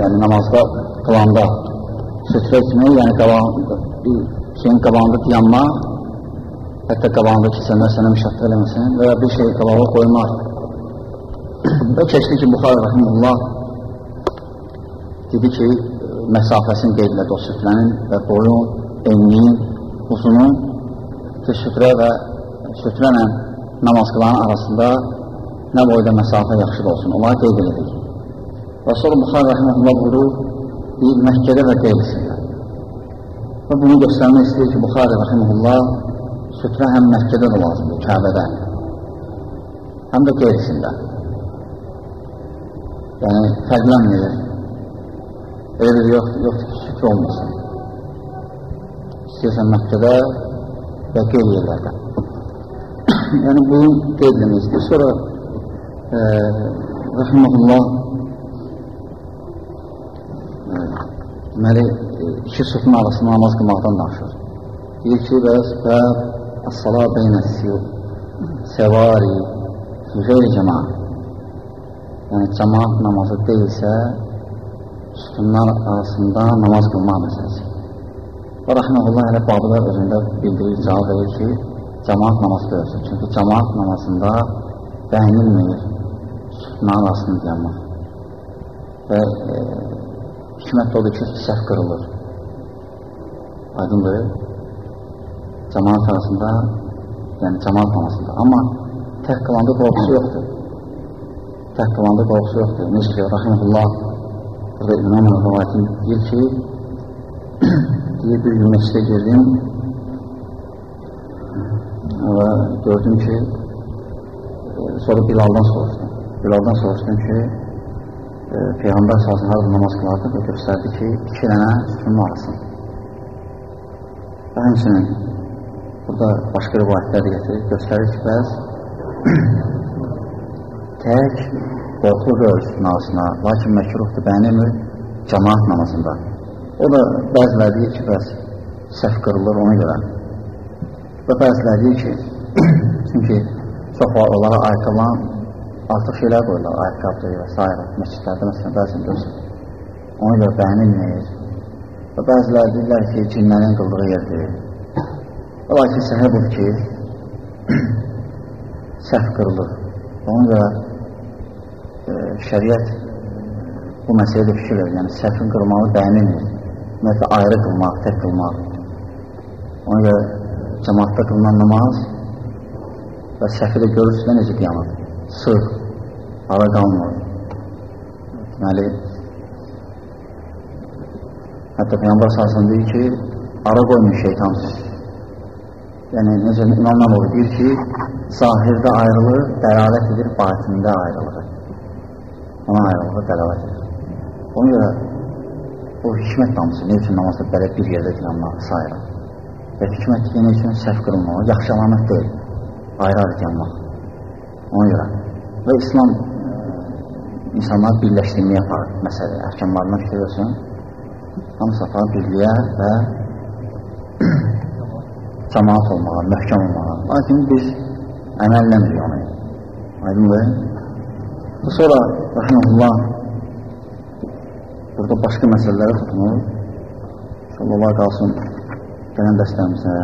yəni namazda qılanda sütrə etmək, yəni qabağında, bir şeyin qabağında dayanmaq, hətta qabağında keçənlər sənə müşahdə eləməsin və ya bir şey qabağa qoymaq. Və keçdi ki, Buxar Rəhmullah dedi ki, məsafəsini qeydlədi o süfrənin və boyun, enliyin, uzunun ki, süfrə və süfrənə namaz qılanın arasında nə boyda məsafə yaxşı olsun, onları qeyd edirik. Və sonra Buxar Rəhməlullah buyurur, deyir, Məkkədə və qeyrisində. Və bunu göstərmək istəyir ki, Buxar Rəhməlullah sütrə həm Məkkədə də lazımdır, Kəbədə, həm də qeyrisində. Yəni, fərqlənmir. Elə bir yoxdur, yoxdur ki, sütrə olmasın. İstəyirsən Məkkədə və qeyr yerlərdə. yəni, bunu qeyd eləmək istəyir. Sonra e, Rəhməlullah deməli, iki sütun arasında namaz qılmaqdan danışır. Deyir ki, bəs və əs-sala beynə səvari qeyri cəmaat. Yəni, cəmaat namazı deyilsə, sütunlar arasında namaz qılmaq məsələsi. Və rəhməlullah elə babılar özündə bildirir, cavab verir ki, cəmaat namazı deyilsin. Çünki cəmaat namazında bəyinilmir sütunlar arasında dayanmaq. Və e, hikmət odur ki, səhv qırılır. Aydındır. Cəmaat arasında, yəni cəmaat namazında. Amma tək qılanda qorxusu yoxdur. Tək qılanda qorxusu yoxdur. Necə ki, Rahimullah burada İmam Rəvayətin deyir ki, deyir bir gün məscidə girdim və gördüm ki, sonra Bilaldan soruşdum. Bilaldan soruşdum ki, e, Peyğəmbər sahasını harada namaz qılardı və göstərdi ki, iki dənə sütunun arasın. Və həmçinin burada başqa rivayətlər də getirir, göstərir ki, bəz tək qorxulu qör sütunun arasına, lakin məkruhdur, bəyənilmir cəmaat namazında. O da bəziləri deyir ki, bəs səhv qırılır ona görə. Və bəziləri deyir ki, çünki çox var, onlara ayaqqalan artıq şeylər qoyurlar, ayaqqabdır və s. Məscidlərdə məsələn, bəzən görürsən. Ona görə bəyənilmir. Və bəziləri deyirlər ki, cinlərin qıldığı yerdir. Və lakin səhə budur ki, səhv qırılır. Ona görə e, şəriət bu məsələdə fikir verir. Yəni, səhvin qırılmağı bəyənilmir. Ümumiyyətlə, ayrı qılmaq, tək qılmaq. Ona görə cəmaatda qılınan namaz və səhvi də görürsün necə qiyamət. Sığ, ara qalmır. Deməli, hətta Peyyambar sahasını deyir ki, ara qoymuş şeytan. Yəni, necə İmam Nəvoğlu deyir ki, zahirdə ayrılır, dəlalət edir, batində ayrılır. Ona ayrılığı dəlalət edir. Ona görə o hikmət damısı, ne üçün namazda belə bir yerdə qılanmaq sayırır. Və hikmət ne üçün səhv qırılmaq, yaxşı əlamət deyil, ayrı-ayrı qılanmaq. Ona görə. Və İslam insanlar birləşdirməyə aparır məsələ, əhkamlarına fikir olsun. Hamısı aparır birliyə və cəmaat olmağa, möhkəm olmağa. Lakin biz əməlləmirik onu. Aydındır. Sonra, rəhməlullah, burada başqa məsələlərə tutunur. İnşallah qalsın gələn dəstəmizə.